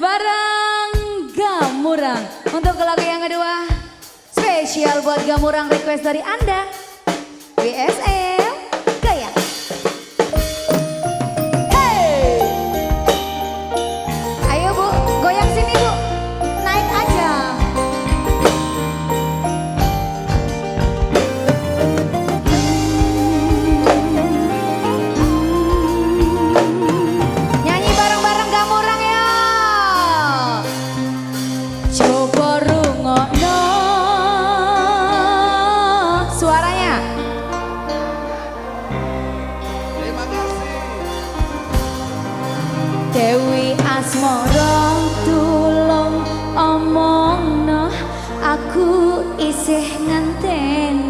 bareng Gamurang. Untuk lagu yang kedua, spesial buat Gamurang request dari Anda. WSL. Dewi Asmoro tulung omongno aku isih ngenteni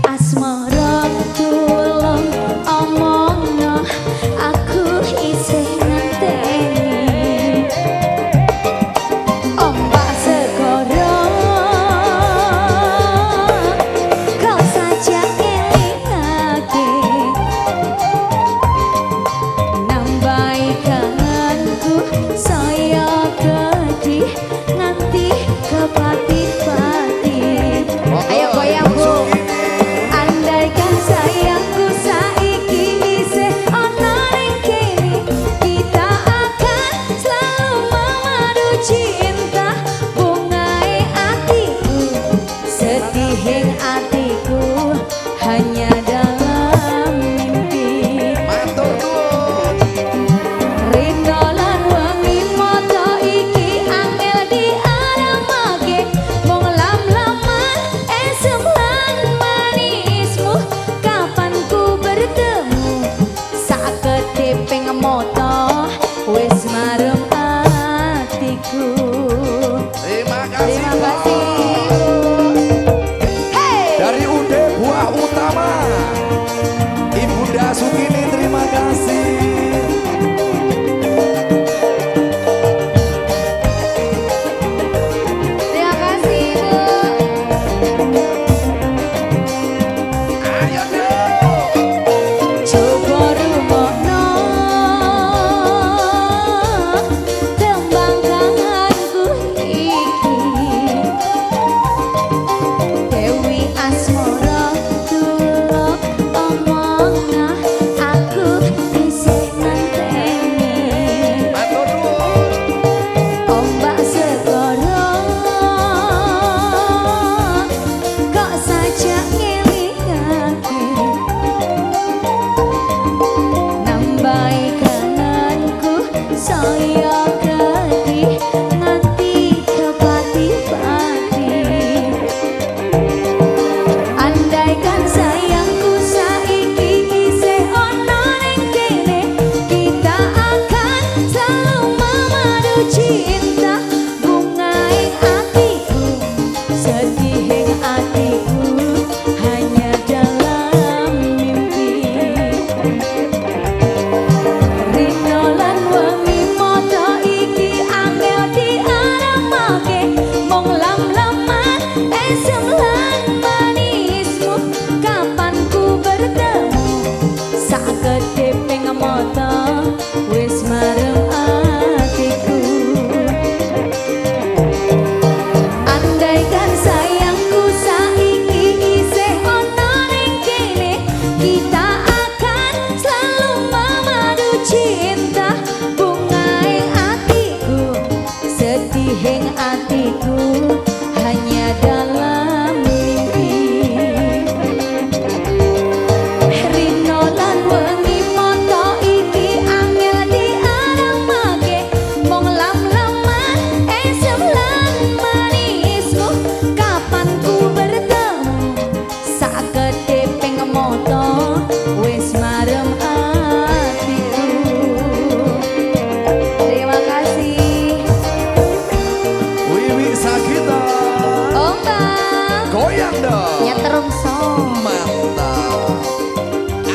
goyang dong. Ya, Nyetrum song Mantap.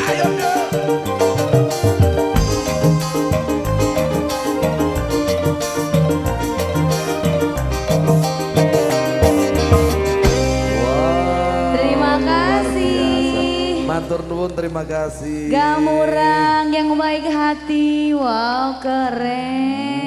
Ayo dong wow, Terima kasih. Matur nuwun terima kasih. Gamurang yang baik hati. Wow keren.